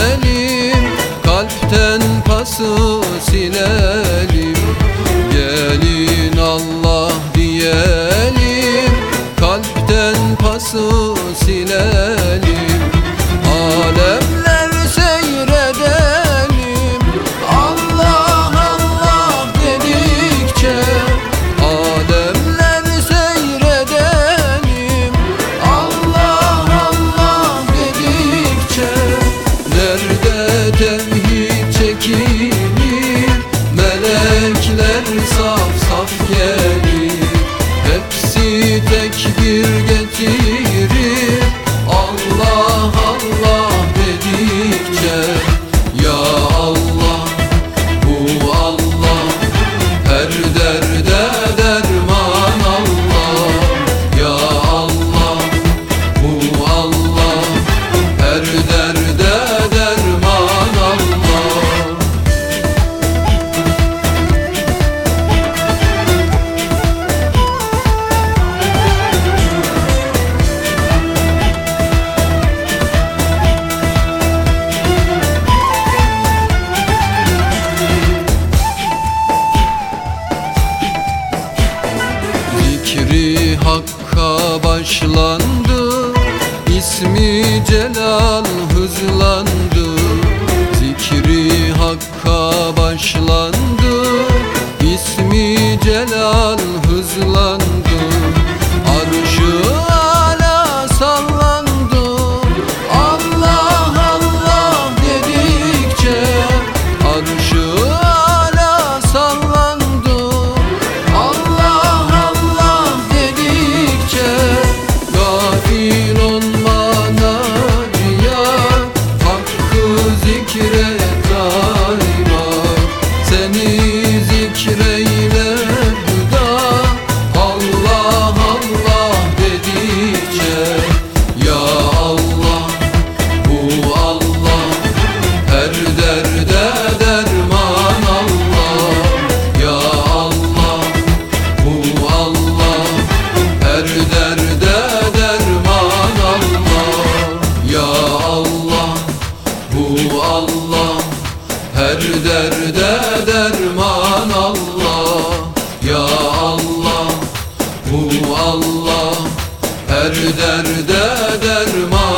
gülelim Kalpten pası silelim. Gelin Allah çekinir Melekler saf saf gelir. Hepsi tekbir getirir hakka başlandı İsmi celal hızlandı. Zikri hakka başlandı İsmi celal hızlandı. fikre derde derman Allah Ya Allah bu Allah Her derde derman